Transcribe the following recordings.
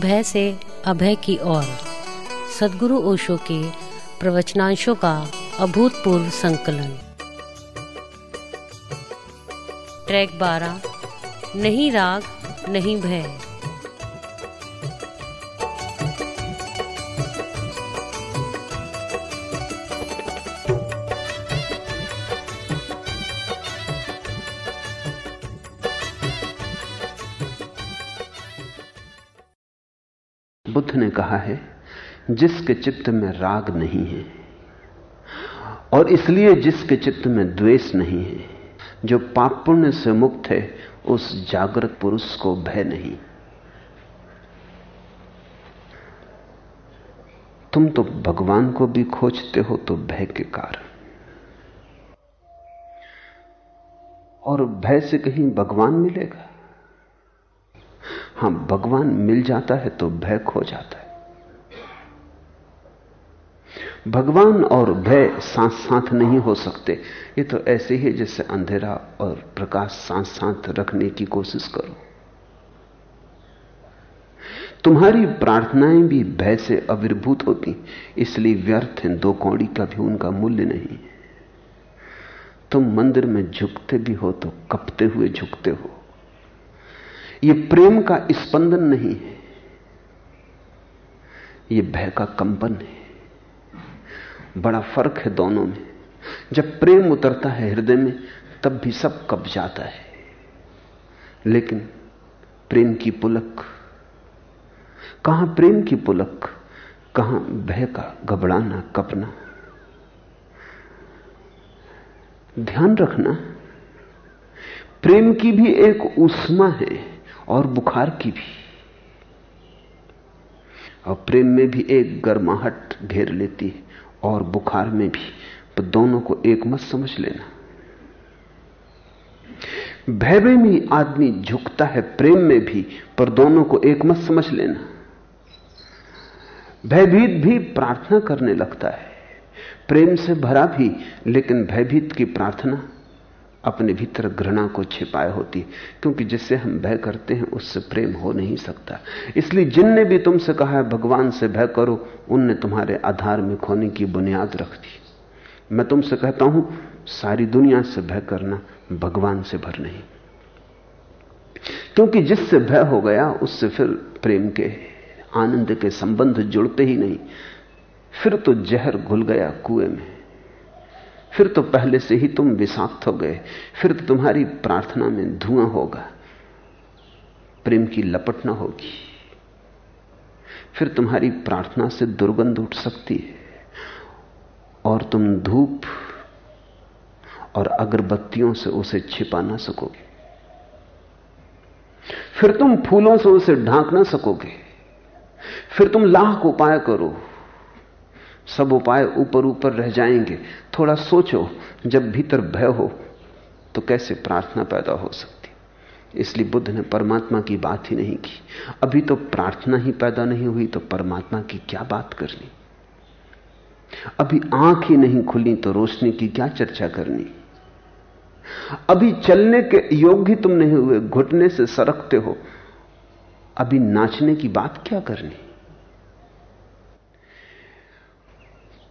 भय से अभय की ओर। सदगुरु ओशो के प्रवचनांशों का अभूतपूर्व संकलन। ट्रैक बारह, नहीं राग, नहीं भय। कहा है, जिसके चित्त में राग नहीं है, और इसलिए जिसके चित्त में द्वेष नहीं है, जो पाप पुण्य से मुक्त है, उस जागृत पुरुष को भय नहीं। तुम तो भगवान को भी खोजते हो तो भय के कारण। और भय से कहीं भगवान मिलेगा? हाँ, भगवान मिल जाता है तो भय खो जाता है। भगवान और भय साथ साथ नहीं हो सकते। ये तो ऐसे ही जैसे अंधेरा और प्रकाश साथ साथ रखने की कोशिश करो। तुम्हारी प्रार्थनाएँ भी भय से अविर्भूत होती, इसलिए व्यर्थ हैं, दो कौड़ी का भी उनका मूल्य नहीं। तुम मंदिर में झुकते भी हो तो कपते हुए झुकते हो। यह प्रेम का स्पंदन नहीं है। यह भय का कंपन है। बड़ा फ़र्क है दोनों में। जब प्रेम उतरता है हृदय में, तब भी सब कब जाता है। लेकिन प्रेम की पुलक, कहाँ प्रेम की पुलक, कहाँ भय का घबराना, कपना। ध्यान रखना, प्रेम की भी एक उष्मा है और बुखार की भी। और प्रेम में भी एक गर्माहट घेर लेती है। और बुखार में भी। पर दोनों को एक मत समझ लेना। भय में आदमी झुकता है प्रेम में भी, पर दोनों को एक मत समझ लेना। भयभीत भी प्रार्थना करने लगता है। प्रेम से भरा भी, लेकिन भयभीत की प्रार्थना अपने भीतर घृणा को छिपाए होती, क्योंकि जिससे हम भय करते हैं, उससे प्रेम हो नहीं सकता। इसलिए जिनने भी तुमसे कहा है, भगवान से भय करो, उनने तुम्हारे आधार में खोने की बुनियाद रख दी। मैं तुमसे कहता हूँ, सारी दुनिया से भय करना भगवान से भर नहीं। क्योंकि जिससे भय हो गया, उससे फिर प्रेम के, आनंद के संबंध जुड़ते ही नहीं। फिर तो जहर घुल गया कुएँ में। फिर तो पहले से ही तुम विषाक्त हो गए, फिर तो तुम्हारी प्रार्थना में धुआँ होगा, प्रेम की लपट ना होगी। फिर तुम्हारी प्रार्थना से दुर्गंध उठ सकती है, और तुम धूप और अगरबत्तियों से उसे छिपा ना सकोगे। फिर तुम फूलों से उसे ढांक ना सकोगे। फिर तुम लाख उपाय करो। सब उपाय ऊपर ऊपर रह जाएँगे। थोड़ा सोचो, जब भीतर भय हो तो कैसे प्रार्थना पैदा हो सकती? इसलिए बुद्ध ने परमात्मा की बात ही नहीं की। अभी तो प्रार्थना ही पैदा नहीं हुई तो परमात्मा की क्या बात करनी? अभी आँख ही नहीं खुली तो रोशनी की क्या चर्चा करनी? अभी चलने के योग्य तुम नहीं हुए, घुटने से सरकते हो। अभी नाचने की बात क्या करनी?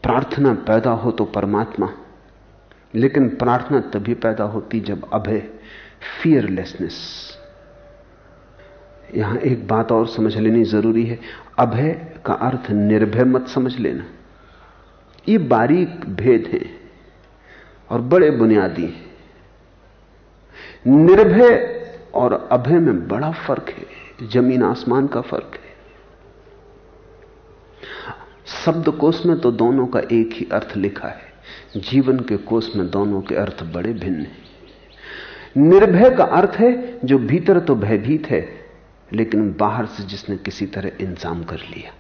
प्रार्थना पैदा हो तो परमात्मा, लेकिन प्रार्थना तभी पैदा होती जब अभय फियरलेसनेस यहाँ एक बात और समझ लेनी ज़रूरी है। अभय का अर्थ निर्भय मत समझ लेना। ये बारीक भेद है और बड़े बुनियादी हैं। निर्भय और अभय में बड़ा फ़र्क है, ज़मीन आसमान का फ़र्क है। शब्दकोश में तो दोनों का एक ही अर्थ लिखा है। जीवन के कोष में दोनों के अर्थ बड़े भिन्न हैं। निर्भय का अर्थ है, जो भीतर तो भयभीत है, लेकिन बाहर से जिसने किसी तरह इंतज़ाम कर लिया।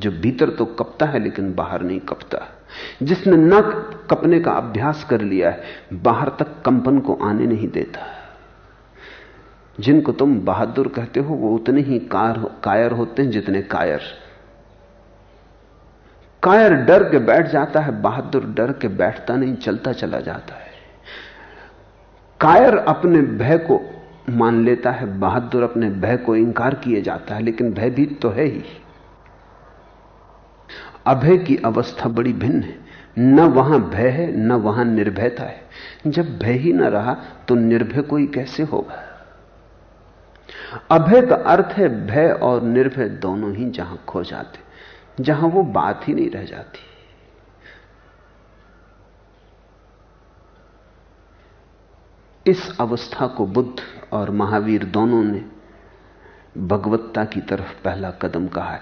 जो भीतर तो कपता है, लेकिन बाहर नहीं कपता। जिसने न कपने का अभ्यास कर लिया है, बाहर तक कंपन को आने नहीं देता। जिनको तुम बहादुर कहते हो, वो उतने ही कार कायर होते हैं जितने कायर। कायर डर के बैठ जाता है, बहादुर डर के बैठता नहीं, चलता चला जाता है। कायर अपने भय को मान लेता है, बहादुर अपने भय को इंकार किए जाता है, लेकिन भयभीत तो है ही। अभय की अवस्था बड़ी भिन्न है। न वहाँ भय है, न वहाँ निर्भयता है। जब भय ही न रहा तो निर्भय कोई कैसे होगा? अभय का अर्थ है, भय और निर्भय दोनों ही जहाँ खो जाते। जहाँ वो बात ही नहीं रह जाती। इस अवस्था को बुद्ध और महावीर दोनों ने भगवत्ता की तरफ़ पहला कदम कहा है।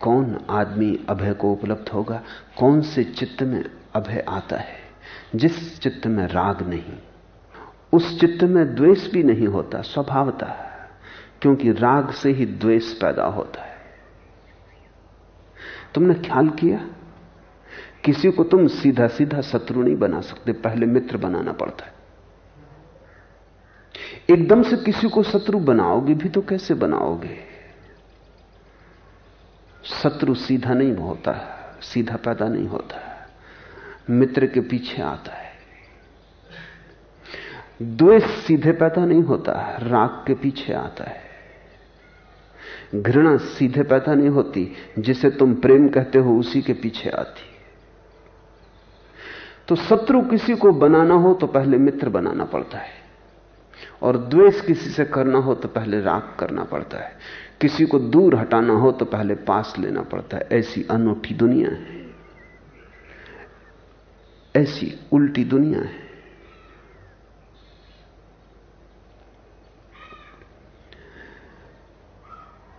कौन आदमी अभय को उपलब्ध होगा? कौन से चित्त में अभय आता है? जिस चित्त में राग नहीं, उस चित्त में द्वेष भी नहीं होता, स्वभावता, क्योंकि राग से ही द्वेष पैदा होता है। तुमने ख्याल किया? किसी को तुम सीधा सीधा शत्रु नहीं बना सकते, पहले मित्र बनाना पड़ता है। एकदम से किसी को शत्रु बनाओगे भी तो कैसे बनाओगे? शत्रु सीधा नहीं होता, सीधा पैदा नहीं होता, मित्र के पीछे आता है। द्वेष सीधे पैदा नहीं होता, राग के पीछे आता है। घृणा सीधे पैदा नहीं होती, जिसे तुम प्रेम कहते हो, उसी के पीछे आती तो शत्रु किसी को बनाना हो तो पहले मित्र बनाना पड़ता है। और द्वेष किसी से करना हो तो पहले राग करना पड़ता है। किसी को दूर हटाना हो तो पहले पास लेना पड़ता है। ऐसी अनूठी दुनिया है। ऐसी उल्टी दुनिया है।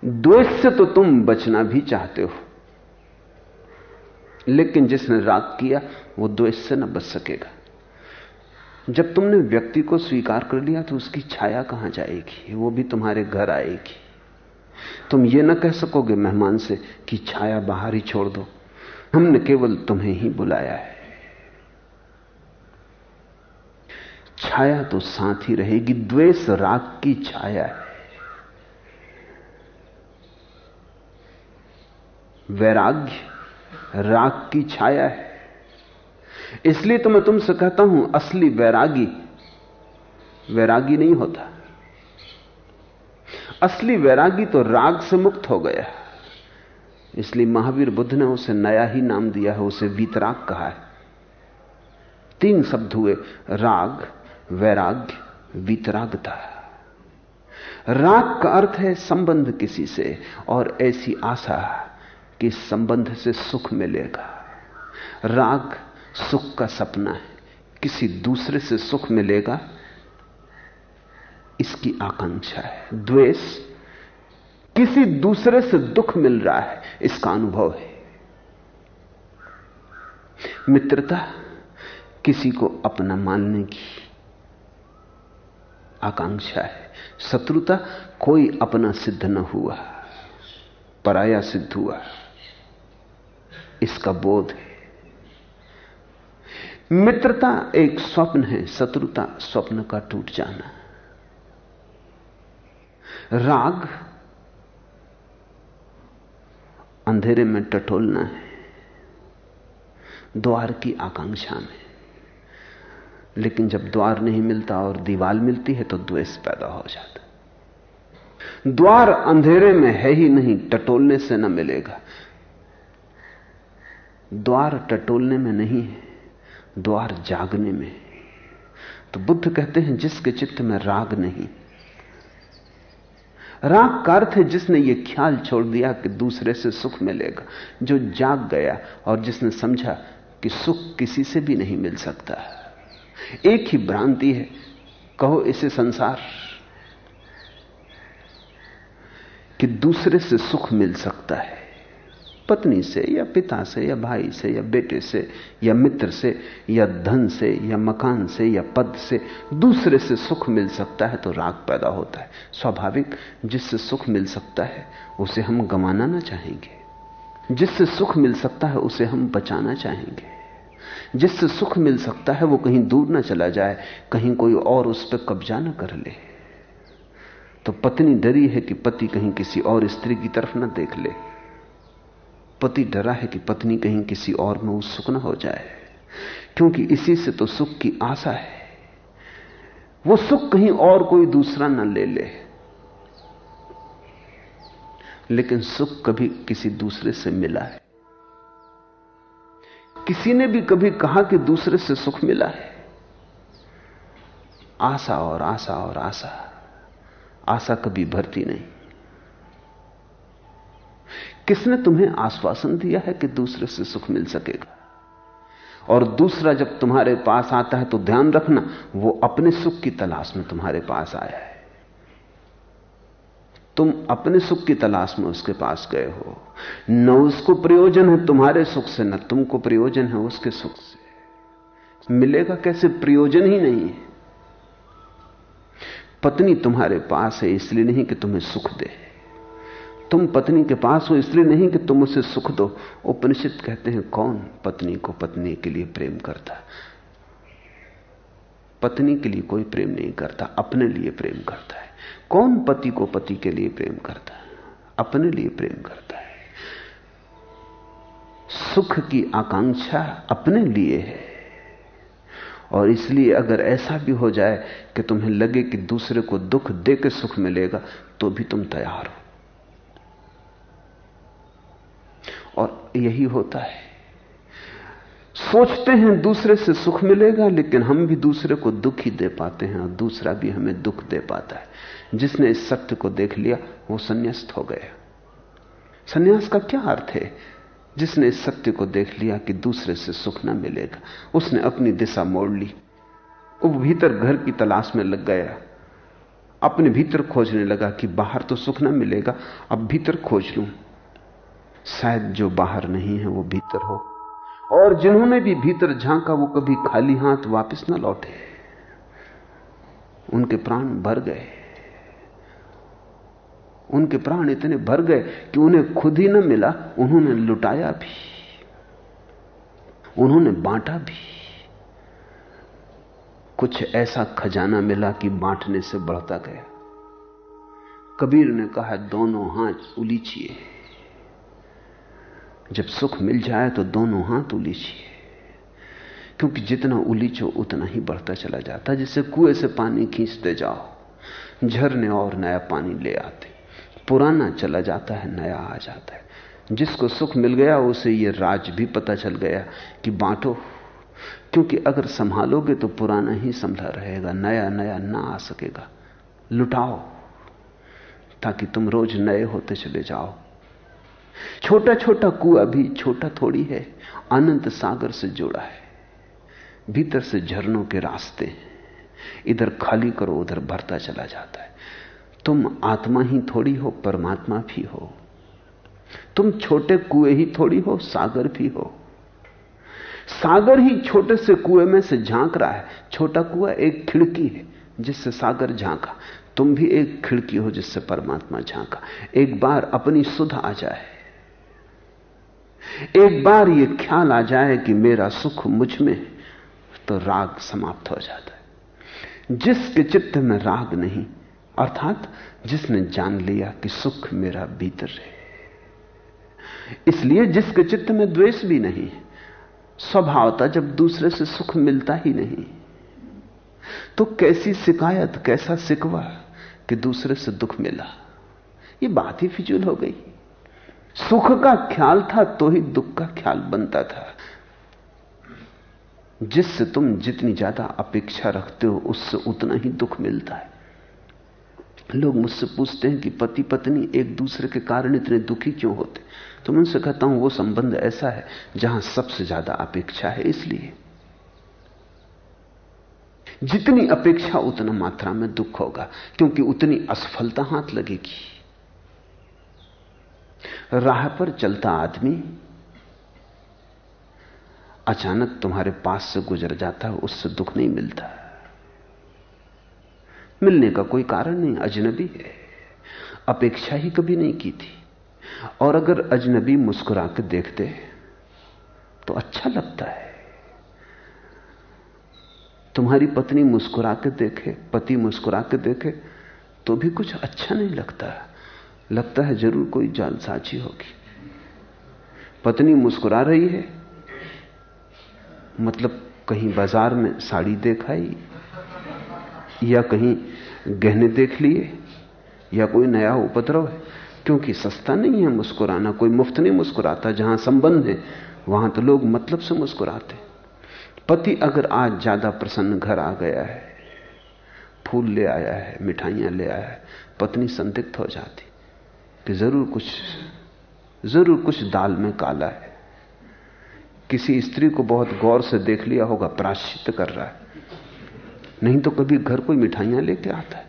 द्वेष से तो तुम बचना भी चाहते हो। लेकिन जिसने राग किया, वो द्वेष से न बच सकेगा। जब तुमने व्यक्ति को स्वीकार कर लिया तो उसकी छाया कहाँ जाएगी? वो भी तुम्हारे घर आएगी। तुम ये ना कह सकोगे मेहमान से कि छाया बाहर ही छोड़ दो। हमने केवल तुम्हें ही बुलाया है। छाया तो साथ ही रहेगी। द्वेष राग की छाया है। वैराग्य, राग की छाया है। इसलिए तो मैं तुमसे कहता हूँ, असली वैरागी वैरागी नहीं होता। असली वैरागी तो राग से मुक्त हो गया इसलिए महावीर बुद्ध ने उसे नया ही नाम दिया है, उसे वीतराग कहा है। तीन शब्द हुए, राग, वैराग्य, वीतरागता। राग का अर्थ है संबंध किसी से, और ऐसी आशा। कि संबंध से सुख मिलेगा। राग सुख का सपना है। किसी दूसरे से सुख मिलेगा, इसकी आकांक्षा है। द्वेष, किसी दूसरे से दुख मिल रहा है, इसका अनुभव है। मित्रता, किसी को अपना मानने की आकांक्षा है। शत्रुता, कोई अपना सिद्ध न हुआ, पराया सिद्ध हुआ। इसका बोध है। मित्रता एक स्वप्न है, शत्रुता स्वप्न का टूट जाना। राग अंधेरे में टटोलना है, द्वार की आकांक्षा में। लेकिन जब द्वार नहीं मिलता और दीवार मिलती है तो द्वेष पैदा हो जाता द्वार अंधेरे में है ही नहीं, टटोलने से न मिलेगा। द्वार टटोलने में नहीं है, द्वार जागने में तो बुद्ध कहते हैं, जिसके चित्त में राग नहीं। राग का अर्थ है, जिसने यह ख्याल छोड़ दिया कि दूसरे से सुख मिलेगा, जो जाग गया और जिसने समझा कि सुख किसी से भी नहीं मिल सकता। एक ही भ्रांति है, कहो इसे संसार, कि दूसरे से सुख मिल सकता है। पत्नी से या पिता से या भाई से या बेटे से या मित्र से या धन से या मकान से या पद से दूसरे से सुख मिल सकता है तो राग पैदा होता है। स्वाभाविक, जिससे सुख मिल सकता है, उसे हम गंवाना ना चाहेंगे। जिससे सुख मिल सकता है, उसे हम बचाना चाहेंगे। जिससे सुख मिल सकता है, वो कहीं दूर ना चला जाए, कहीं कोई और उस पर कब्जा ना कर ले। तो पत्नी डरी है कि पति कहीं किसी और स्त्री की तरफ़ ना देख ले। पति डरा है कि पत्नी कहीं किसी और में उत्सुक न हो जाए। क्योंकि इसी से तो सुख की आशा है। वो सुख कहीं और कोई दूसरा न ले ले। लेकिन सुख कभी किसी दूसरे से मिला है। किसी ने भी कभी कहा कि दूसरे से सुख मिला है। आशा और आशा और आशा। आशा कभी भरती नहीं। किसने तुम्हें आश्वासन दिया है कि दूसरे से सुख मिल सकेगा? और दूसरा जब तुम्हारे पास आता है तो ध्यान रखना, वो अपने सुख की तलाश में तुम्हारे पास आया है। तुम अपने सुख की तलाश में उसके पास गए हो। न उसको प्रयोजन है तुम्हारे सुख से, न तुमको प्रयोजन है उसके सुख से। मिलेगा कैसे? प्रयोजन ही नहीं है। पत्नी तुम्हारे पास है, इसलिए नहीं कि तुम्हें सुख दे। तुम पत्नी के पास हो, इसलिए नहीं कि तुम उसे सुख दो। उपनिषद कहते हैं, कौन पत्नी को पत्नी के लिए प्रेम करता? पत्नी के लिए कोई प्रेम नहीं करता, अपने लिए प्रेम करता है। कौन पति को पति के लिए प्रेम करता? है अपने लिए प्रेम करता है। सुख की आकांक्षा अपने लिए है। और इसलिए अगर ऐसा भी हो जाए कि तुम्हें लगे कि दूसरे को दुख दे के सुख मिलेगा तो भी तुम तैयार हो। और यही होता है। सोचते हैं दूसरे से सुख मिलेगा, लेकिन हम भी दूसरे को दुख ही दे पाते हैं और दूसरा भी हमें दुख दे पाता है। जिसने इस सत्य को देख लिया, वो संन्यास्त हो गया। संन्यास का क्या अर्थ है? जिसने इस सत्य को देख लिया कि दूसरे से सुख ना मिलेगा, उसने अपनी दिशा मोड़ ली। वो भीतर घर की तलाश में लग गया। अपने भीतर खोजने लगा कि बाहर तो सुख ना मिलेगा, अब भीतर खोज लूँ। शायद जो बाहर नहीं है वो भीतर हो। और जिन्होंने भी भीतर झांका, वो कभी खाली हाथ वापस ना लौटे। उनके प्राण भर गए। उनके प्राण इतने भर गए कि उन्हें खुद ही न मिला, उन्होंने लुटाया भी। उन्होंने बांटा भी। कुछ ऐसा खजाना मिला कि बांटने से बढ़ता गया। कबीर ने कहा, दोनों हाथ उलीचिए। जब सुख मिल जाए तो दोनों हाथ उलीचिए। क्योंकि जितना उलीचो, उतना ही बढ़ता चला जाता जिससे कुएँ से पानी खींचते जाओ, झरने और नया पानी ले आते। पुराना चला जाता है, नया आ जाता है। जिसको सुख मिल गया, उसे यह राज भी पता चल गया कि बांटो। क्योंकि अगर संभालोगे तो पुराना ही संभला रहेगा, नया नया ना आ सकेगा। लुटाओ, ताकि तुम रोज नए होते चले जाओ। छोटा छोटा कुआ भी छोटा थोड़ी है, अनंत सागर से जुड़ा है। भीतर से झरनों के रास्ते हैं। इधर खाली करो, उधर भरता चला जाता है। तुम आत्मा ही थोड़ी हो, परमात्मा भी हो। तुम छोटे कुएँ ही थोड़ी हो, सागर भी हो। सागर ही छोटे से कुएँ में से झाँक रहा है। छोटा कुआ एक खिड़की है, जिससे सागर झांका। तुम भी एक खिड़की हो, जिससे परमात्मा झांका। एक बार अपनी सुध आ जाए। एक बार यह ख्याल आ जाए कि मेरा सुख मुझमें तो राग समाप्त हो जाता है। जिसके चित्त में राग नहीं, अर्थात जिसने जान लिया कि सुख मेरा भीतर है। इसलिए जिसके चित्त में द्वेष भी नहीं, स्वभावता जब दूसरे से सुख मिलता ही नहीं तो कैसी शिकायत, कैसा सिकवा कि दूसरे से दुख मिला? ये बात ही फिजूल हो गई। सुख का ख्याल था तो ही दुख का ख्याल बनता था। जिससे तुम जितनी ज़्यादा अपेक्षा रखते हो, उससे उतना ही दुख मिलता है। लोग मुझसे पूछते हैं कि पति पत्नी एक दूसरे के कारण इतने दुखी क्यों होते? तो मैं उनसे कहता हूँ, वो संबंध ऐसा है जहाँ सबसे ज़्यादा अपेक्षा है इसलिए। जितनी अपेक्षा, उतना मात्रा में दुख होगा, क्योंकि उतनी असफलता हाथ लगेगी। राह पर चलता आदमी, अचानक तुम्हारे पास से गुजर जाता है उससे दुख नहीं मिलता। मिलने का कोई कारण नहीं, अजनबी है। अपेक्षा ही कभी नहीं की थी। और अगर अजनबी मुस्कुरा के देखते तो अच्छा लगता है। तुम्हारी पत्नी मुस्कुरा के देखे, पति मुस्कुरा के देखे तो भी कुछ अच्छा नहीं लगता। लगता है ज़रूर कोई जालसाजी होगी। पत्नी मुस्कुरा रही है। मतलब कहीं बाज़ार में साड़ी देखाई या कहीं गहने देख लिए, या कोई नया उपद्रव है, क्योंकि सस्ता नहीं है मुस्कुराना, कोई मुफ़्त नहीं मुस्कुराता, जहाँ संबंध है, वहाँ तो लोग मतलब से मुस्कुराते पति अगर आज ज़्यादा प्रसन्न घर आ गया है, फूल ले आया है, मिठाइयाँ ले आया है, पत्नी संदिग्ध हो जाती। कि ज़रूर कुछ ज़रूर कुछ दाल में काला है। किसी स्त्री को बहुत गौर से देख लिया होगा प्राश्चित कर रहा है। नहीं तो कभी घर कोई मिठाइयाँ लेके आता है।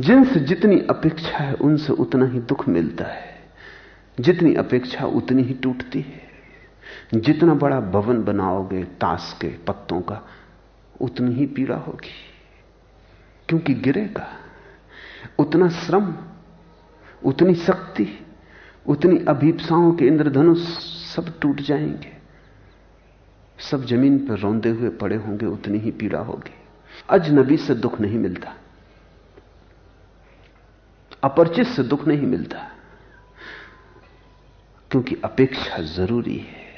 जिनसे जितनी अपेक्षा है, उनसे उतना ही दुख मिलता है। जितनी अपेक्षा, उतनी ही टूटती है। जितना बड़ा भवन बनाओगे, ताश के पत्तों का, उतनी ही पीड़ा होगी। क्योंकि गिरेगा। उतना श्रम, उतनी शक्ति, उतनी अभीपसाओं के इंद्रधनुष सब टूट जाएँगे। सब ज़मीन पर रौंदे हुए पड़े होंगे, उतनी ही पीड़ा होगी। अजनबी से दुख नहीं मिलता। अपरिचित से दुख नहीं मिलता। क्योंकि अपेक्षा ज़रूरी है।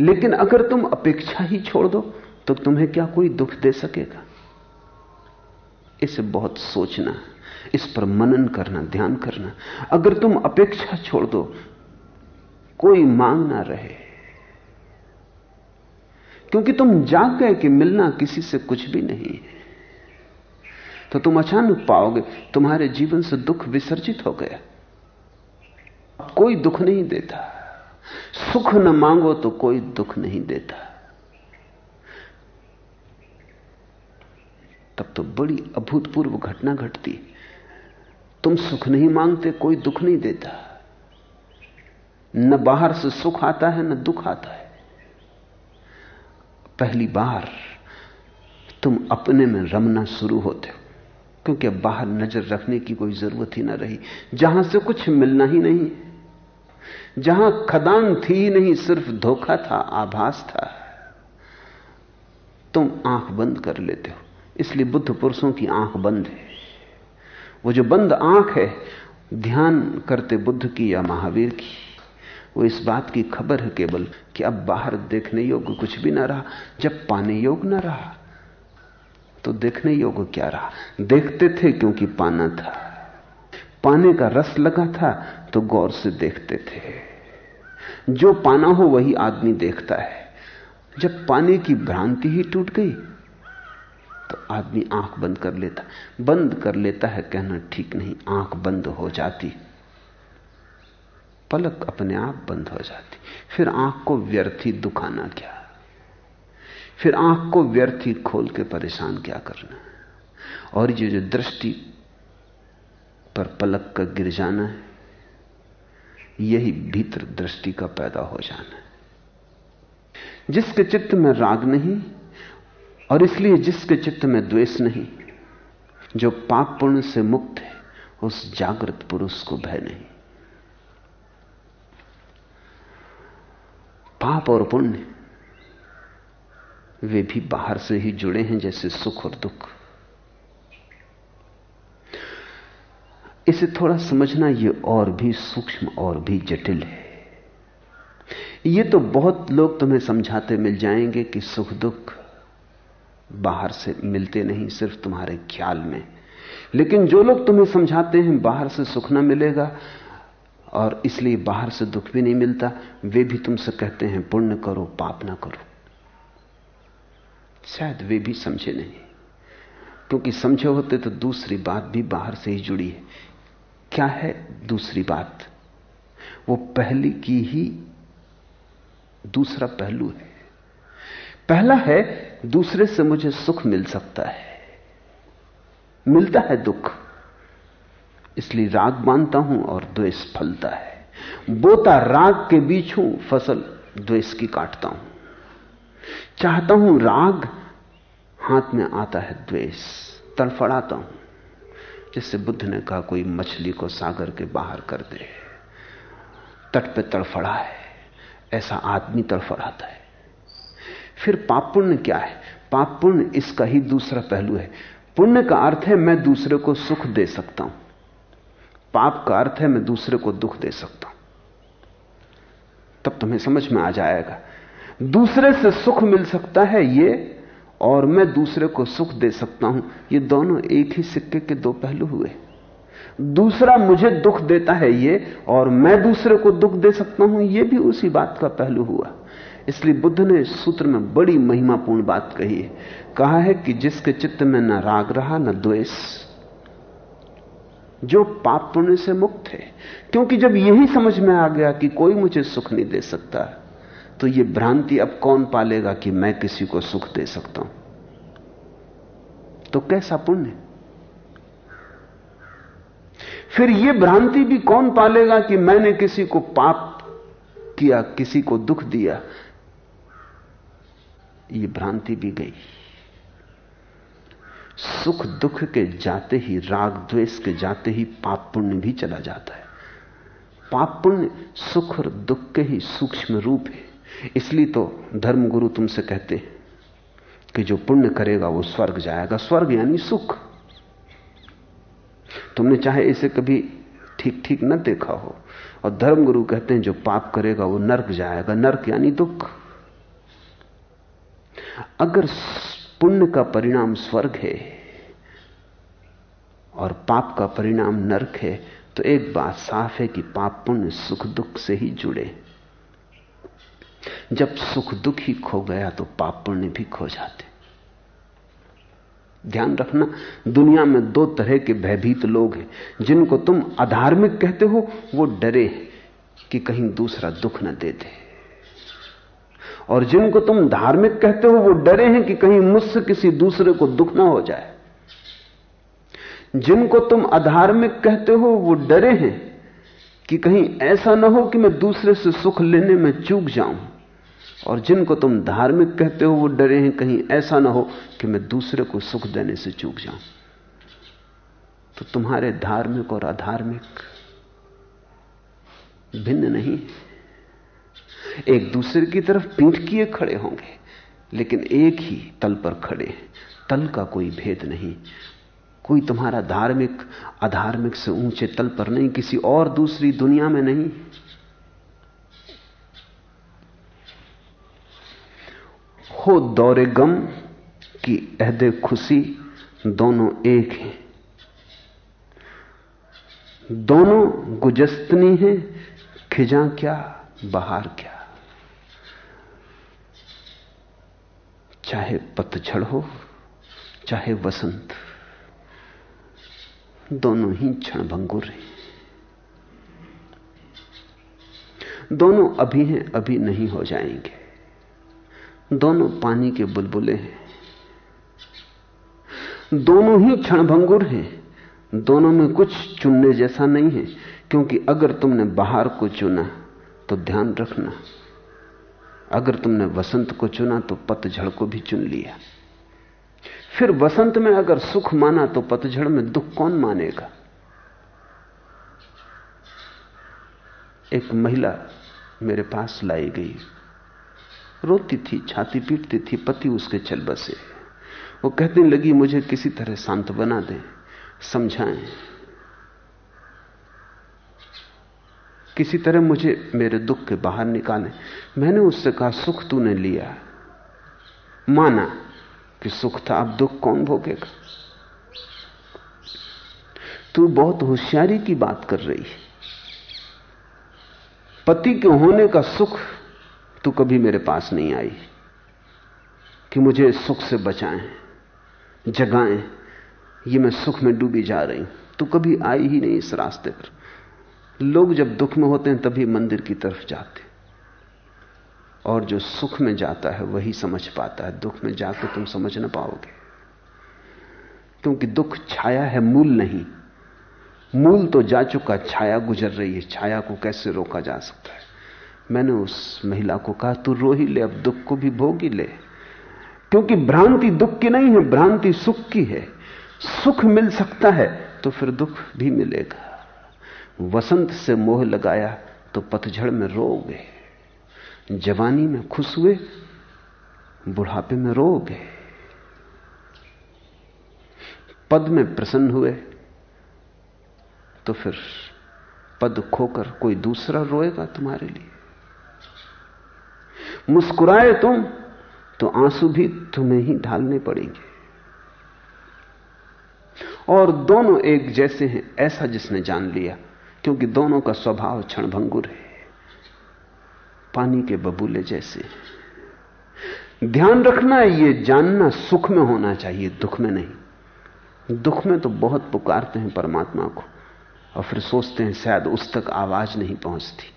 लेकिन अगर तुम अपेक्षा ही छोड़ दो तो तुम्हें क्या कोई दुख दे सकेगा? इसे बहुत सोचना, इस पर मनन करना, ध्यान करना। अगर तुम अपेक्षा छोड़ दो, कोई मांग ना रहे। क्योंकि तुम जाग गए कि मिलना किसी से कुछ भी नहीं है। तो तुम अचानक पाओगे, तुम्हारे जीवन से दुख विसर्जित हो गया। कोई दुख नहीं देता। सुख न मांगो तो कोई दुख नहीं देता। तब तो बड़ी अभूतपूर्व घटना घटती। तुम सुख नहीं मांगते, कोई दुख नहीं देता। न बाहर से सुख आता है, न दुख आता है। पहली बार तुम अपने में रमना शुरू होते हो, क्योंकि अब बाहर नज़र रखने की कोई ज़रूरत ही ना रही। जहाँ से कुछ मिलना ही नहीं, जहाँ खदान थी ही नहीं, सिर्फ़ धोखा था, आभास था। तुम आँख बंद कर लेते हो। इसलिए बुद्ध पुरुषों की आँख बंद है। वो जो बंद आँख है, ध्यान करते बुद्ध की या महावीर की, वो इस बात की खबर है केवल कि अब बाहर देखने योग्य कुछ भी ना रहा, जब पाने योग्य ना रहा तो देखने योग्य क्या रहा? देखते थे क्योंकि पाना था। पाने का रस लगा था तो गौर से देखते थे। जो पाना हो, वही आदमी देखता है। जब पाने की भ्रांति ही टूट गई तो आदमी आँख बंद कर लेता बंद कर लेता है, कहना ठीक नहीं, आँख बंद हो जाती। पलक अपने आप बंद हो जाती। फिर आँख को व्यर्थी दुखाना क्या? फिर आँख को व्यर्थी खोल के परेशान क्या करना? और ये जो दृष्टि पर पलक का गिर जाना है, यही भीतर दृष्टि का पैदा हो जाना है। जिसके चित्त में राग नहीं और इसलिए जिसके चित्त में द्वेष नहीं, जो पाप पुण्य से मुक्त है, उस जागृत पुरुष को भय नहीं। पाप और पुण्य, वे भी बाहर से ही जुड़े हैं जैसे सुख और दुख। इसे थोड़ा समझना यह और भी सूक्ष्म और भी जटिल है। ये तो बहुत लोग तुम्हें समझाते मिल जाएँगे कि सुख दुख बाहर से मिलते नहीं, सिर्फ़ तुम्हारे ख्याल में। लेकिन जो लोग तुम्हें समझाते हैं, बाहर से सुख ना मिलेगा, और इसलिए बाहर से दुख भी नहीं मिलता, वे भी तुमसे कहते हैं, पुण्य करो, पाप ना करो। शायद वे भी समझे नहीं। क्योंकि समझे होते तो दूसरी बात भी बाहर से ही जुड़ी है। क्या है दूसरी बात? वो पहली की ही दूसरा पहलू है। पहला है, दूसरे से मुझे सुख मिल सकता है। मिलता है दुख। इसलिए राग बांधता हूँ और द्वेष फलता है। बोता राग के बीच हूँ, फ़सल द्वेष की काटता हूँ। चाहता हूँ राग, हाथ में आता है द्वेष, तड़फड़ाता हूँ, जिससे बुद्ध ने कहा, कोई मछली को सागर के बाहर कर दे। तट पे तड़फड़ा है, ऐसा आदमी तड़फड़ाता है। फिर पाप पुण्य क्या है? पाप पुण्य इसका ही दूसरा पहलू है। पुण्य का अर्थ है, मैं दूसरे को सुख दे सकता हूँ। पाप का अर्थ है, मैं दूसरे को दुख दे सकता हूँ। तब तुम्हें समझ में आ जाएगा। दूसरे से सुख मिल सकता है ये, और मैं दूसरे को सुख दे सकता हूँ। ये दोनों एक ही सिक्के के दो पहलू हुए। दूसरा मुझे दुख देता है ये, और मैं दूसरे को दुख दे सकता हूँ, ये भी उसी बात का पहलू हुआ। इसलिए बुद्ध ने सूत्र में बड़ी महिमापूर्ण बात कही है। कहा है कि जिसके चित्त में न राग रहा, न द्वेष, जो पाप पुण्य से मुक्त है। क्योंकि जब यही समझ में आ गया कि कोई मुझे सुख नहीं दे सकता तो यह भ्रांति अब कौन पालेगा कि मैं किसी को सुख दे सकता हूँ? तो कैसा पुण्य? फिर यह भ्रांति भी कौन पालेगा कि मैंने किसी को पाप किया, किसी को दुख दिया? ये भ्रांति भी गई। सुख दुख के जाते ही, राग द्वेष के जाते ही पाप पुण्य भी चला जाता है। पाप पुण्य सुख और दुख के ही सूक्ष्म रूप है। इसलिए तो धर्मगुरु तुमसे कहते हैं कि जो पुण्य करेगा वो स्वर्ग जाएगा। स्वर्ग यानी सुख। तुमने चाहे इसे कभी ठीक ठीक न देखा हो। और धर्मगुरु कहते हैं जो पाप करेगा वो नर्क जाएगा। नर्क यानी दुख। अगर पुण्य का परिणाम स्वर्ग है और पाप का परिणाम नरक है तो एक बात साफ़ है कि पाप पुण्य सुख दुख से ही जुड़े। जब सुख दुख ही खो गया तो पाप पुण्य भी खो जाते। ध्यान रखना, दुनिया में दो तरह के भयभीत लोग हैं। जिनको तुम अधार्मिक कहते हो, वो डरे कि कहीं दूसरा दुख न दे दे। और जिनको तुम धार्मिक कहते हो, वो डरे हैं कि कहीं मुझसे किसी दूसरे को दुख ना हो जाए। जिनको तुम अधार्मिक कहते हो, वो डरे हैं कि कहीं ऐसा ना हो कि मैं दूसरे से सुख लेने में चूक जाऊँ। और जिनको तुम धार्मिक कहते हो, वो डरे हैं कहीं ऐसा ना हो कि मैं दूसरे को सुख देने से चूक जाऊँ। तो तुम्हारे धार्मिक और अधार्मिक भिन्न नहीं एक दूसरे की तरफ़ पीठ किए खड़े होंगे, लेकिन एक ही तल पर खड़े हैं। तल का कोई भेद नहीं। कोई तुम्हारा धार्मिक, अधार्मिक से ऊँचे तल पर नहीं, किसी और दूसरी दुनिया में नहीं। हो दौरे गम की अहदे खुशी दोनों एक हैं। दोनों गुजस्तनी हैं, खिजा क्या, बहार क्या। चाहे पतझड़ हो, चाहे वसंत, दोनों ही क्षण भंगुर हैं। दोनों अभी हैं, अभी नहीं हो जाएँगे। दोनों पानी के बुलबुले हैं। दोनों ही क्षण भंगुर हैं। दोनों में कुछ चुनने जैसा नहीं है, क्योंकि अगर तुमने बाहर को चुना तो ध्यान रखना। अगर तुमने वसंत को चुना तो पतझड़ को भी चुन लिया। फिर वसंत में अगर सुख माना तो पतझड़ में दुख कौन मानेगा? एक महिला मेरे पास लाई गई। रोती थी, छाती पीटती थी, पति उसके चल बसे। वो कहने लगी, मुझे किसी तरह शांत बना दे, समझाएँ। किसी तरह मुझे मेरे दुख के बाहर निकालें। मैंने उससे कहा, सुख तूने लिया माना कि सुख था, अब दुख कौन भोगेगा? तू बहुत होशियारी की बात कर रही है। पति के होने का सुख तू कभी मेरे पास नहीं आई कि मुझे सुख से बचाएँ, जगाएँ, ये मैं सुख में डूबी जा रही हूँ। तू कभी आई ही नहीं इस रास्ते पर। लोग जब दुख में होते हैं, तभी मंदिर की तरफ़ जाते और जो सुख में जाता है, वही समझ पाता है। दुख में जाकर तुम समझ ना पाओगे। क्योंकि दुख छाया है, मूल नहीं। मूल तो जा चुका, छाया गुजर रही है। छाया को कैसे रोका जा सकता है? मैंने उस महिला को कहा, तू रो ही ले, अब दुख को भी भोग ही ले। क्योंकि भ्रांति दुख की नहीं है, भ्रांति सुख की है। सुख मिल सकता है तो फिर दुख भी मिलेगा। वसंत से मोह लगाया तो पतझड़ में रोगे जवानी में खुश हुए, बुढ़ापे में रोगे पद में प्रसन्न हुए तो फिर पद खोकर कोई दूसरा रोएगा तुम्हारे लिए। मुस्कुराए तुम तो आँसू भी तुम्हें ही ढालने पड़ेंगे। और दोनों एक जैसे हैं, ऐसा जिसने जान लिया। क्योंकि दोनों का स्वभाव क्षणभंगुर है। पानी के बबूले जैसे। ध्यान रखना, ये जानना सुख में होना चाहिए, दुख में नहीं। दुख में तो बहुत पुकारते हैं परमात्मा को, और फिर सोचते हैं शायद उस तक आवाज़ नहीं पहुँचती।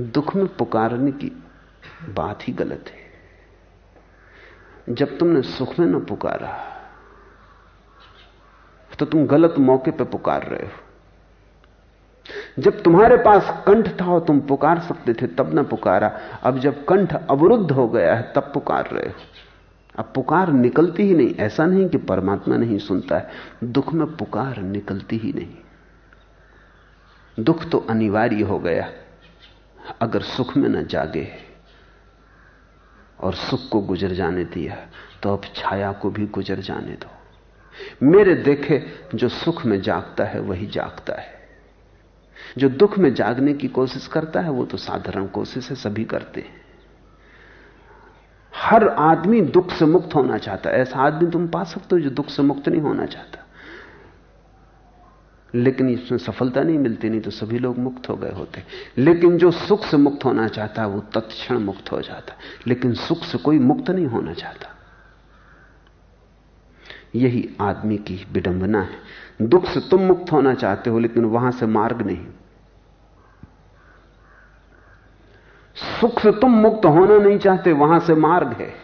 दुख में पुकारने की बात ही गलत है। जब तुमने सुख में ना पुकारा तो तुम गलत मौके पर पुकार रहे हो। जब तुम्हारे पास कंठ था और तुम पुकार सकते थे, तब ना पुकारा। अब जब कंठ अवरुद्ध हो गया है, तब पुकार रहे हो। अब पुकार निकलती ही नहीं। ऐसा नहीं कि परमात्मा नहीं सुनता है। दुख में पुकार निकलती ही नहीं। दुख तो अनिवार्य हो गया। अगर सुख में न जागे और सुख को गुजर जाने दिया तो अब छाया को भी गुजर जाने दो। मेरे देखे जो सुख में जागता है, वही जागता है। जो दुख में जागने की कोशिश करता है, वो तो साधारण कोशिश है, सभी करते हैं। हर आदमी दुख से मुक्त होना चाहता है। ऐसा आदमी तुम पा सकते हो जो दुख से मुक्त नहीं होना चाहता। लेकिन इसमें सफलता नहीं मिलती, नहीं तो सभी लोग मुक्त हो गए होते। लेकिन जो सुख से मुक्त होना चाहता है, वो तत्क्षण मुक्त हो जाता लेकिन सुख से कोई मुक्त नहीं होना चाहता। यही आदमी की विडंबना है। दुख से तुम मुक्त होना चाहते हो, लेकिन वहाँ से मार्ग नहीं। सुख से तुम मुक्त होना नहीं चाहते, वहाँ से मार्ग है।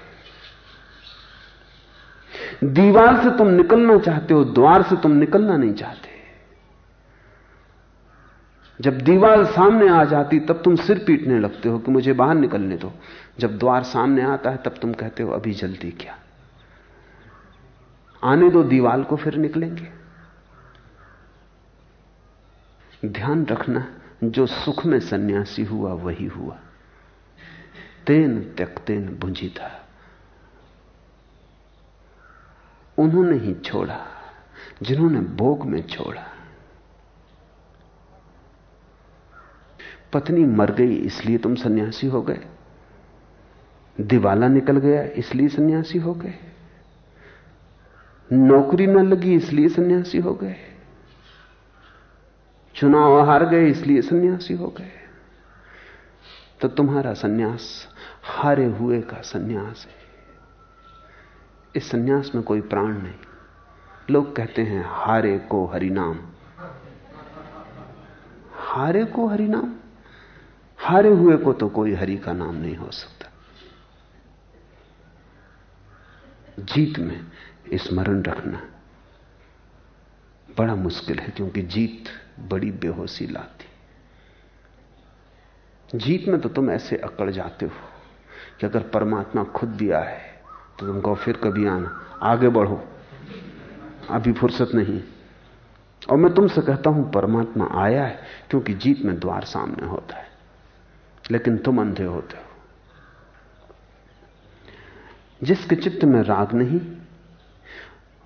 दीवार से तुम निकलना चाहते हो, द्वार से तुम निकलना नहीं चाहते। जब दीवार सामने आ जाती, तब तुम सिर पीटने लगते हो कि मुझे बाहर निकलने दो। जब द्वार सामने आता है, तब तुम कहते हो, अभी जल्दी क्या? आने दो दीवाल को, फिर निकलेंगे। ध्यान रखना, जो सुख में सन्यासी हुआ, वही हुआ। तेन त्यक्तेन बुझी था। उन्होंने ही छोड़ा, जिन्होंने भोग में छोड़ा। पत्नी मर गई, इसलिए तुम सन्यासी हो गए। दिवाला निकल गया, इसलिए सन्यासी हो गए। नौकरी न लगी, इसलिए सन्यासी हो गए। चुनाव हार गए, इसलिए सन्यासी हो गए। तो तुम्हारा सन्यास, हारे हुए का सन्यास है। इस सन्यास में कोई प्राण नहीं। लोग कहते हैं, हारे को हरिनाम। हारे को हरिनाम? हारे हुए को तो कोई हरि का नाम नहीं हो सकता। जीत में स्मरण रखना बड़ा मुश्किल है, क्योंकि जीत बड़ी बेहोशी लाती जीत में तो तुम ऐसे अकड़ जाते हो कि अगर परमात्मा खुद दिया है तो तुम कहो, फिर कभी आना, आगे बढ़ो, अभी फुर्सत नहीं और मैं तुमसे कहता हूँ, परमात्मा आया है क्योंकि जीत में द्वार सामने होता है, लेकिन तुम अंधे होते हो। जिसके चित्त में राग नहीं,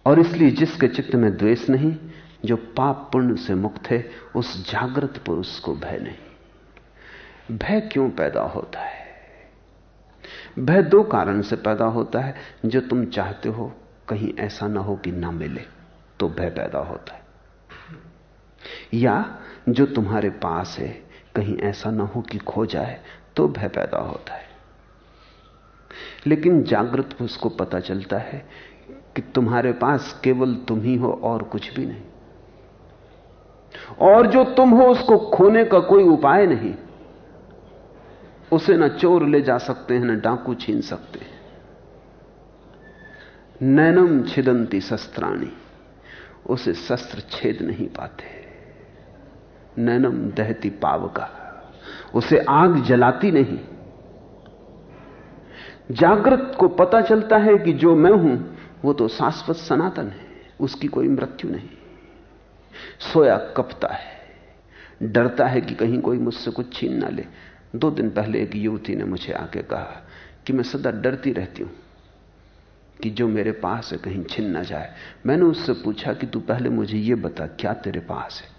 और इसलिए जिसके चित्त में द्वेष नहीं, जो पाप पुण्य से मुक्त है, उस जागृत पुरुष को भय नहीं। भय क्यों पैदा होता है? भय दो कारण से पैदा होता है। जो तुम चाहते हो कहीं ऐसा ना हो कि ना मिले तो भय पैदा होता है। या जो तुम्हारे पास है, कहीं ऐसा ना हो कि खो जाए तो भय पैदा होता है। लेकिन जागृत पुरुष को पता चलता है कि तुम्हारे पास केवल तुम ही हो और कुछ भी नहीं। और जो तुम हो, उसको खोने का कोई उपाय नहीं। उसे न चोर ले जा सकते हैं, न डाकू छीन सकते हैं। नैनम छिदंती शस्त्राणी, उसे शस्त्र छेद नहीं पाते। नैनम दहती पावका, उसे आग जलाती नहीं। जागृत को पता चलता है कि जो मैं हूँ, वो तो शाश्वत सनातन है, उसकी कोई मृत्यु नहीं। सोया कपता है, डरता है कि कहीं कोई मुझसे कुछ छीन ना ले। दो दिन पहले एक युवती ने मुझे आके कहा कि मैं सदा डरती रहती हूँ कि जो मेरे पास है कहीं छिन ना जाए। मैंने उससे पूछा कि तू पहले मुझे यह बता, क्या तेरे पास है?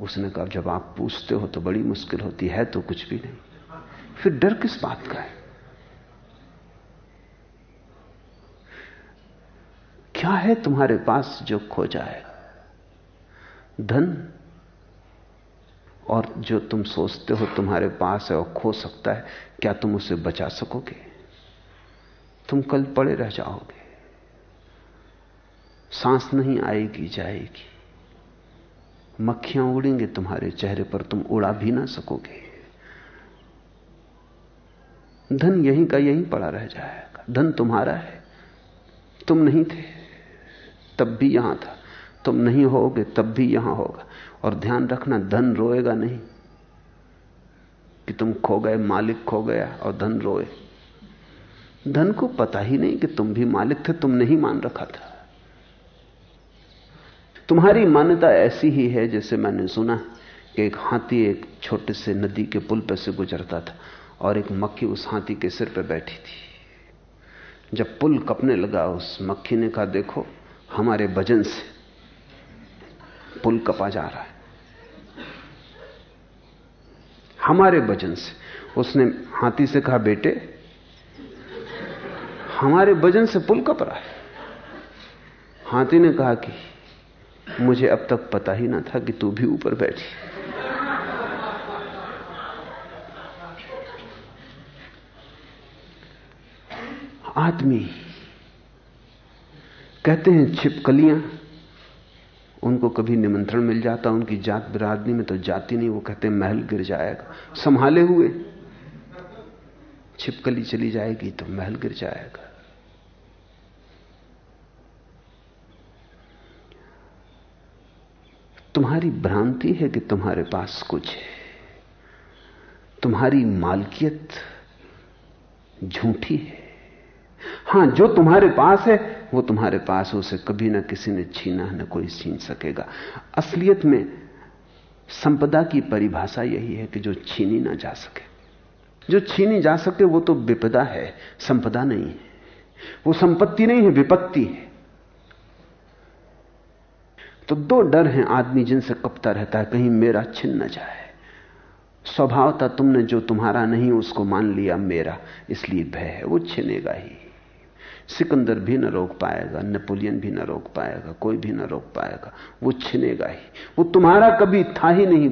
उसने कहा, जब आप पूछते हो तो बड़ी मुश्किल होती है तो कुछ भी नहीं। फिर डर किस बात का है? क्या है तुम्हारे पास जो खो जाए धन और जो तुम सोचते हो तुम्हारे पास है और खो सकता है, क्या तुम उसे बचा सकोगे? तुम कल पड़े रह जाओगे। सांस नहीं आएगी, जाएगी। मक्खियाँ उड़ेंगे तुम्हारे चेहरे पर, तुम उड़ा भी ना सकोगे। धन यहीं का यहीं पड़ा रह जाएगा। धन तुम्हारा है। तुम नहीं थे, तब भी यहाँ था। तुम नहीं होगे, तब भी यहाँ होगा। और ध्यान रखना, धन रोएगा नहीं कि तुम खो गए, मालिक खो गया और धन रोए। धन को पता ही नहीं कि तुम भी मालिक थे तुम नहीं मान रखा था। तुम्हारी मान्यता ऐसी ही है जैसे मैंने सुना कि एक हाथी एक छोटे से नदी के पुल पर से गुजरता था और एक मक्खी उस हाथी के सिर पर बैठी थी। जब पुल कपने लगा, उस मक्खी ने कहा, देखो, हमारे भजन से पुल कपा जा रहा है। हमारे वज़न से। उसने हाथी से कहा, बेटे, हमारे वज़न से पुल कप रहा है। हाथी ने कहा कि, मुझे अब तक पता ही ना था कि तू भी ऊपर बैठी आदमी कहते हैं, छिपकलियाँ उनको कभी निमंत्रण मिल जाता, उनकी जात बिरादरी में तो जाती नहीं, वो कहते महल गिर जाएगा। संभाले हुए। छिपकली चली जाएगी तो महल गिर जाएगा। तुम्हारी भ्रांति है कि तुम्हारे पास कुछ है। तुम्हारी मालकियत झूठी है। हाँ, जो तुम्हारे पास है, वो तुम्हारे पास उसे कभी ना किसी ने छीना, ना कोई छीन सकेगा। असलियत में संपदा की परिभाषा यही है कि जो छीनी ना जा सके। जो छीनी जा सके, वो तो विपदा है, संपदा नहीं है। वो संपत्ति नहीं है, विपत्ति है। तो दो डर हैं आदमी जिनसे कपता रहता है, कहीं मेरा छिन ना जाए। स्वभावता तुमने जो तुम्हारा नहीं, उसको मान लिया मेरा, इसलिए भय है, वो छिनेगा ही। सिकंदर भी न रोक पाएगा, नेपोलियन भी न रोक पाएगा, कोई भी न रोक पाएगा, वो छिनेगा ही। वो तुम्हारा कभी था ही नहीं।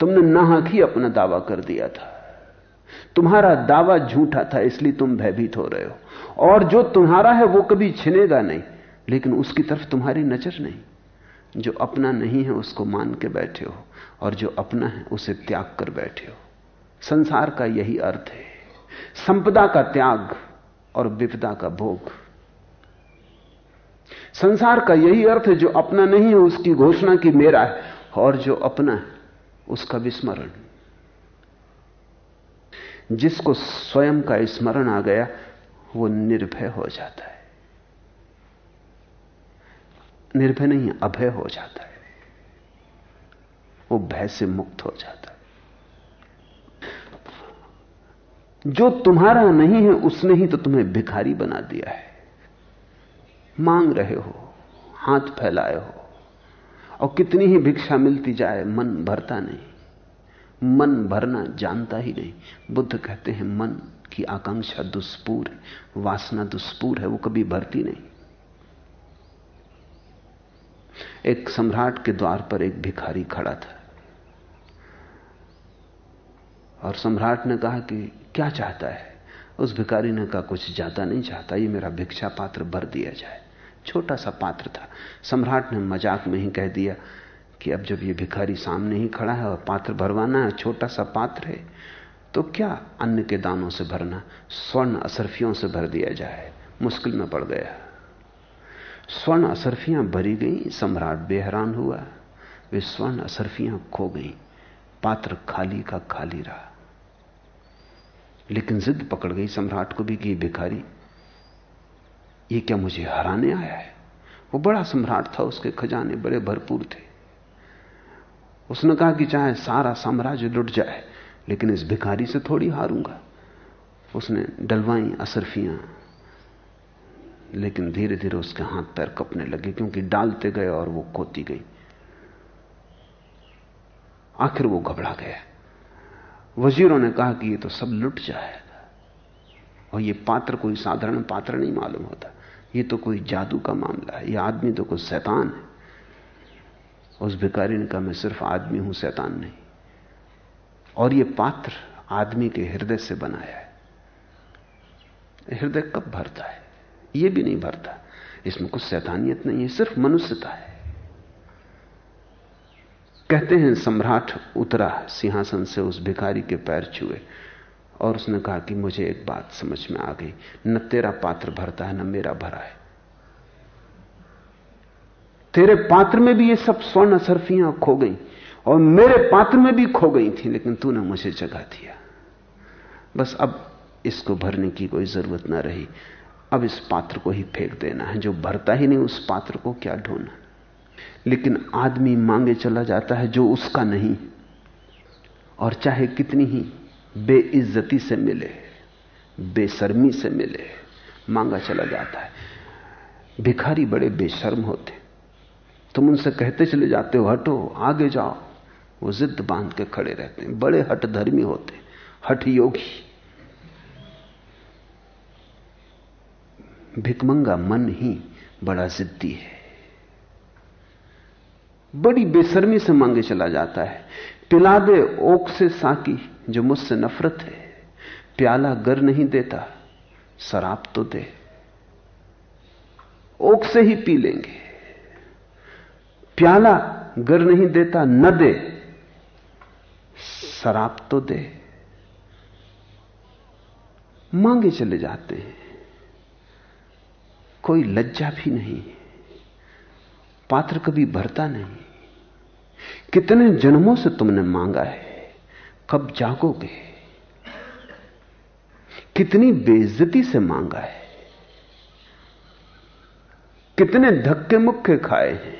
तुमने नाहक ही अपना दावा कर दिया था। तुम्हारा दावा झूठा था, इसलिए तुम भयभीत हो रहे हो। और जो तुम्हारा है, वो कभी छिनेगा नहीं। लेकिन उसकी तरफ़ तुम्हारी नज़र नहीं। जो अपना नहीं है, उसको मान के बैठे हो। और जो अपना है, उसे त्याग कर बैठे हो। संसार का यही अर्थ है। संपदा का त्याग। और विपदा का भोग। संसार का यही अर्थ है जो अपना नहीं है, उसकी घोषणा की मेरा है, और जो अपना है, उसका विस्मरण। जिसको स्वयं का स्मरण आ गया, वो निर्भय हो जाता है। निर्भय नहीं, अभय हो जाता है। वो भय से मुक्त हो जाता है। जो तुम्हारा नहीं है, उसने ही तो तुम्हें भिखारी बना दिया है। मांग रहे हो, हाथ फैलाए हो, और कितनी ही भिक्षा मिलती जाए, मन भरता नहीं। मन भरना जानता ही नहीं। बुद्ध कहते हैं, मन की आकांक्षा दुष्पूर है, वासना दुष्पूर है, वो कभी भरती नहीं। एक सम्राट के द्वार पर एक भिखारी खड़ा था। और सम्राट ने कहा कि क्या चाहता है? उस भिकारी ने कहा, कुछ ज़्यादा नहीं चाहता, ये मेरा भिक्षा पात्र भर दिया जाए। छोटा सा पात्र था। सम्राट ने मज़ाक में ही कह दिया कि अब जब ये भिखारी सामने ही खड़ा है और पात्र भरवाना है, छोटा सा पात्र है तो क्या अन्न के दानों से भरना, स्वर्ण असरफियों से भर दिया जाए? मुश्किल में पड़ गया। स्वर्ण असरफियाँ भरी गई, सम्राट बेहरान हुआ। वे स्वर्ण असरफियाँ खो गई। पात्र खाली का खाली रहा। लेकिन जिद पकड़ गई, सम्राट को भी कि भिखारी, ये क्या मुझे हराने आया है? वो बड़ा सम्राट था, उसके खजाने बड़े भरपूर थे। उसने कहा कि चाहे सारा साम्राज्य लुट जाए, लेकिन इस भिखारी से थोड़ी हारूँगा। उसने डलवाई, असरफियाँ, लेकिन धीरे धीरे उसके हाथ पैर कपने लगे, क्योंकि डालते गए और वो खोती गई। आखिर वो घबरा गया। वजीरों ने कहा कि ये तो सब लुट जाएगा। और ये पात्र कोई साधारण पात्र नहीं मालूम होता। ये तो कोई जादू का मामला है। ये आदमी तो कोई शैतान है। उस भिकारी ने कहा मैं सिर्फ़ आदमी हूँ, शैतान नहीं। और ये पात्र आदमी के हृदय से बनाया है। हृदय कब भरता है? ये भी नहीं भरता। इसमें कुछ शैतानियत नहीं है, सिर्फ़ मनुष्यता है। कहते हैं, सम्राट उतरा सिंहासन से उस भिखारी के पैर छुए और उसने कहा कि मुझे एक बात समझ में आ गई, न तेरा पात्र भरता है, न मेरा भरा है। तेरे पात्र में भी ये सब स्वर्ण सरफियाँ खो गई और मेरे पात्र में भी खो गई थी, लेकिन तूने मुझे जगा दिया। बस अब इसको भरने की कोई ज़रूरत ना रही। अब इस पात्र को ही फेंक देना है। जो भरता ही नहीं, उस पात्र को क्या ढोना लेकिन आदमी मांगे चला जाता है जो उसका नहीं। और चाहे कितनी ही बेइज्जती से मिले, बेशर्मी से मिले, मांगा चला जाता है। भिखारी बड़े बेशर्म होते। तुम उनसे कहते चले जाते हो, हटो, आगे जाओ। वो जिद बाँध के खड़े रहते हैं। बड़े हट धर्मी होते हठ योगी भिकमंगा मन ही बड़ा जिद्दी है। बड़ी बेशर्मी से मांगे चला जाता है। पिला दे ओक से साकी, जो मुझसे नफरत है। प्याला गर नहीं देता, शराब तो दे। ओक से ही पी लेंगे। प्याला गर नहीं देता, न दे। शराब तो दे। मांगे चले जाते हैं। कोई लज्जा भी नहीं। पात्र कभी भरता नहीं। कितने जन्मों से तुमने मांगा है, कब जागोगे? कितनी बेइज्जती से मांगा है, कितने धक्के मुक्के खाए हैं,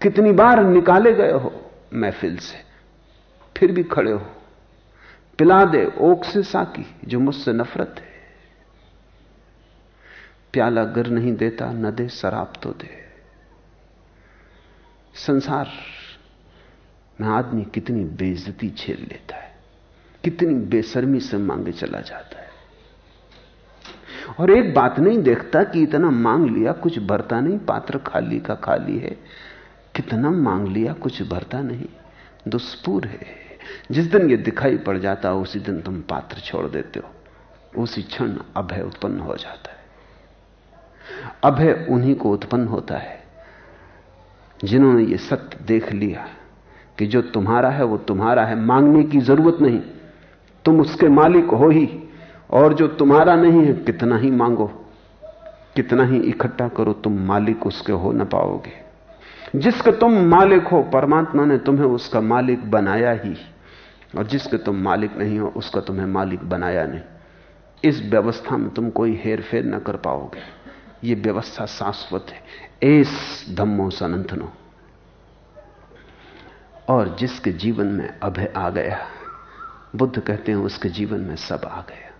कितनी बार निकाले गए हो महफिल से, फिर भी खड़े हो। पिला दे ओक से साकी, जो मुझसे नफरत है। प्याला गर नहीं देता, न दे, शराब तो दे। संसार में आदमी कितनी बेइज्जती झेल लेता है, कितनी बेशर्मी से मांगे चला जाता है। और एक बात नहीं देखता कि इतना मांग लिया, कुछ भरता नहीं, पात्र खाली का खाली है। कितना मांग लिया, कुछ भरता नहीं। दुष्पूर है। जिस दिन ये दिखाई पड़ जाता है उसी दिन तुम पात्र छोड़ देते हो। उसी क्षण अभय उत्पन्न हो जाता है। अभय उन्हीं को उत्पन्न होता है। जिन्होंने ये सत्य देख लिया कि जो तुम्हारा है, वो तुम्हारा है, मांगने की ज़रूरत नहीं। तुम उसके मालिक हो ही, और जो तुम्हारा नहीं है, कितना ही मांगो, कितना ही इकट्ठा करो, तुम मालिक उसके हो ना पाओगे। जिसके तुम मालिक हो, परमात्मा ने तुम्हें उसका मालिक बनाया ही, और जिसके तुम मालिक नहीं हो, उसका तुम्हें मालिक बनाया नहीं। इस व्यवस्था में तुम कोई हेर फेर न कर पाओगे। ये व्यवस्था शाश्वत है। एस धम्मो सनंथनो और जिसके जीवन में अभय आ गया, बुद्ध कहते हैं उसके जीवन में सब आ गया।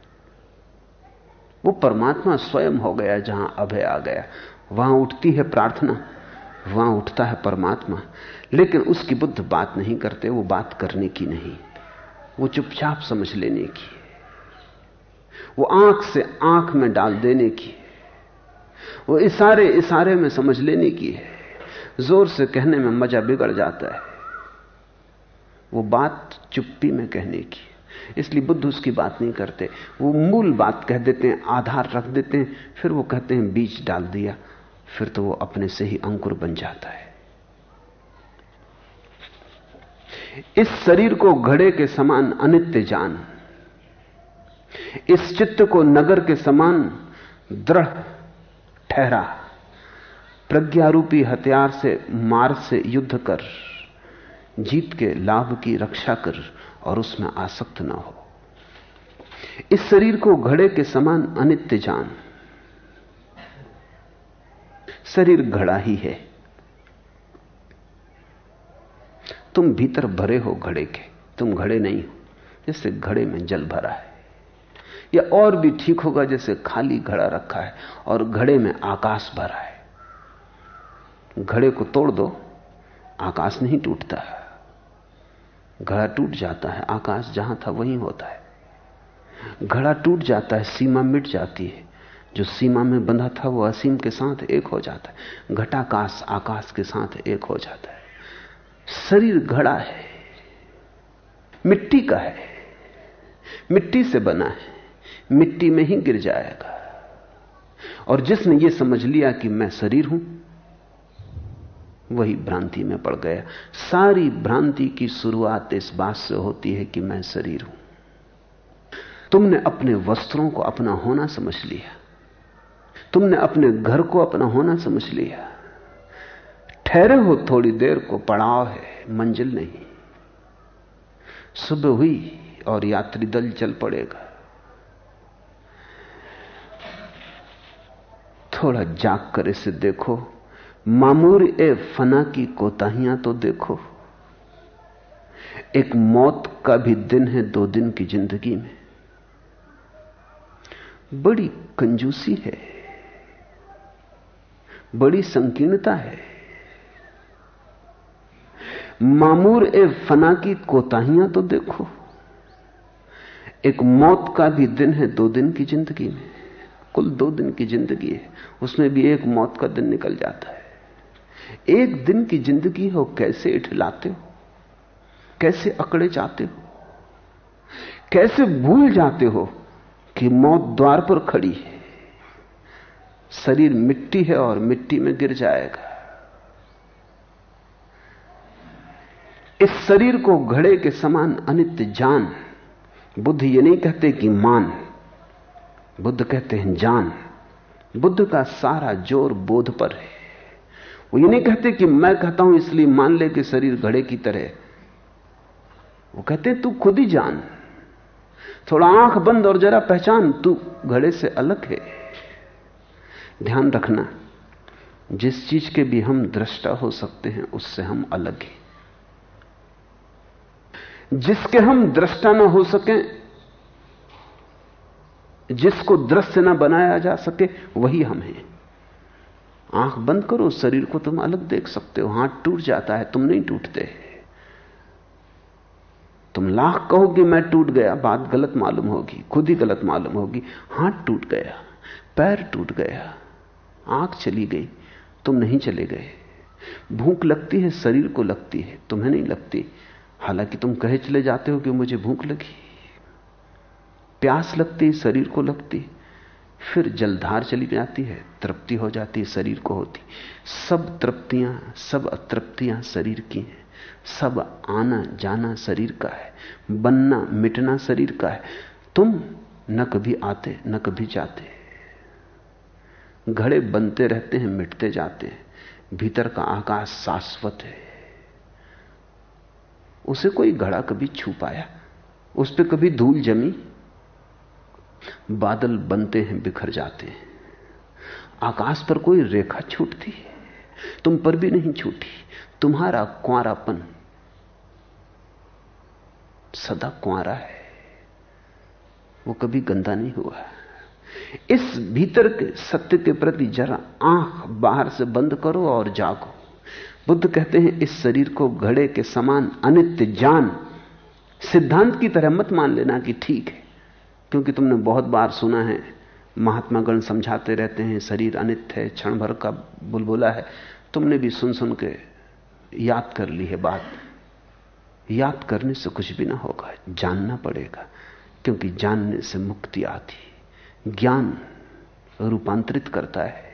वो परमात्मा स्वयं हो गया जहाँ अभय आ गया। वहाँ उठती है प्रार्थना, वहाँ उठता है परमात्मा। लेकिन उसकी बुद्ध बात नहीं करते, वो बात करने की नहीं। वो चुपचाप समझ लेने की वो आँख से आँख में डाल देने की वो इशारे इशारे में समझ लेने की है। ज़ोर से कहने में मज़ा बिगड़ जाता है। वो बात चुप्पी में कहने की इसलिए बुद्ध उसकी बात नहीं करते। वो मूल बात कह देते हैं, आधार रख देते हैं, फिर वो कहते हैं, बीज डाल दिया, फिर तो वो अपने से ही अंकुर बन जाता है। इस शरीर को घड़े के समान अनित्य जान, इस चित्त को नगर के समान दृढ़ ठहरा। प्रज्ञारूपी हथियार से मार से युद्ध कर, जीत के लाभ की रक्षा कर और उसमें आसक्त ना हो। इस शरीर को घड़े के समान अनित्य जान। शरीर घड़ा ही है। तुम भीतर भरे हो घड़े के, तुम घड़े नहीं हो, जैसे घड़े में जल भरा है। या और भी ठीक होगा जैसे खाली घड़ा रखा है और घड़े में आकाश भरा है। घड़े को तोड़ दो, आकाश नहीं टूटता। है घड़ा टूट जाता है, आकाश जहाँ था वहीं होता है। घड़ा टूट जाता है, सीमा मिट जाती है। जो सीमा में बंधा था वो असीम के साथ एक हो जाता है। घटाकाश आकाश के साथ एक हो जाता है। शरीर घड़ा है, मिट्टी का है, मिट्टी से बना है। मिट्टी में ही गिर जाएगा। और जिसने यह समझ लिया कि मैं शरीर हूँ, वही भ्रांति में पड़ गया। सारी भ्रांति की शुरुआत इस बात से होती है कि मैं शरीर हूँ। तुमने अपने वस्त्रों को अपना होना समझ लिया। तुमने अपने घर को अपना होना समझ लिया। ठहरे हो थोड़ी देर को, पड़ाव है, मंजिल नहीं। सुबह हुई और यात्री दल चल पड़ेगा। थोड़ा जाग कर इसे देखो। मामूर ए फना की कोताहियाँ तो देखो। एक मौत का भी दिन है दो दिन की ज़िंदगी में। बड़ी कंजूसी है। बड़ी संकीर्णता है। मामूर ए फना की कोताहियाँ तो देखो। एक मौत का भी दिन है दो दिन की ज़िंदगी में। कुल दो दिन की ज़िंदगी है। उसमें भी एक मौत का दिन निकल जाता है। एक दिन की ज़िंदगी हो, कैसे इठलाते हो? कैसे अकड़े जाते हो? कैसे भूल जाते हो कि मौत द्वार पर खड़ी है? शरीर मिट्टी है और मिट्टी में गिर जाएगा। इस शरीर को घड़े के समान अनित्य जान, बुद्ध ये नहीं कहते कि मान बुद्ध कहते हैं, जान, बुद्ध का सारा ज़ोर बोध पर है। वो ये नहीं कहते कि मैं कहता हूँ, इसलिए मान ले कि शरीर घड़े की तरह वो कहते तू खुद ही जान, थोड़ा आँख बंद और जरा पहचान, तू घड़े से अलग है। ध्यान रखना, जिस चीज़ के भी हम दृष्टा हो सकते हैं, उससे हम अलग हैं। जिसके हम दृष्टा ना हो सके जिसको दृश्य ना बनाया जा सके, वही हम हैं। आँख बंद करो, शरीर को तुम अलग देख सकते हो। हाथ टूट जाता है, तुम नहीं टूटते। तुम लाख कहो कि मैं टूट गया, बात गलत मालूम होगी, खुद ही गलत मालूम होगी। हाथ टूट गया, पैर टूट गया, आँख चली गई, तुम नहीं चले गए। भूख लगती है, शरीर को लगती है, तुम्हें नहीं लगती। हालाँकि तुम कहे चले जाते हो कि मुझे भूख लगी। प्यास लगती शरीर को लगती फिर जलधार चली जाती है, तृप्ति हो जाती है, शरीर को होती सब तृप्तियाँ, सब अतृप्तियाँ शरीर की हैं। सब आना जाना शरीर का है, बनना मिटना शरीर का है। तुम न कभी आते, न कभी जाते। घड़े बनते रहते हैं, मिटते जाते हैं। भीतर का आकाश शाश्वत है। उसे कोई घड़ा कभी छू पाया? उस पर कभी धूल जमी? बादल बनते हैं, बिखर जाते हैं। आकाश पर कोई रेखा छूटती है, तुम पर भी नहीं छूटी। तुम्हारा कुआरापन सदा कुआरा है। वो कभी गंदा नहीं हुआ। इस भीतर के सत्य के प्रति जरा आँख बाहर से बंद करो और जागो। बुद्ध कहते हैं, इस शरीर को घड़े के समान अनित्य जान सिद्धांत की तरह मत मान लेना कि ठीक है। क्योंकि तुमने बहुत बार सुना है महात्मा गण समझाते रहते हैं, शरीर अनित्य है, क्षण भर का बुलबुला है। तुमने भी सुन सुन के याद कर ली है बात। याद करने से कुछ भी ना होगा, जानना पड़ेगा, क्योंकि जानने से मुक्ति आती। ज्ञान रूपांतरित करता है।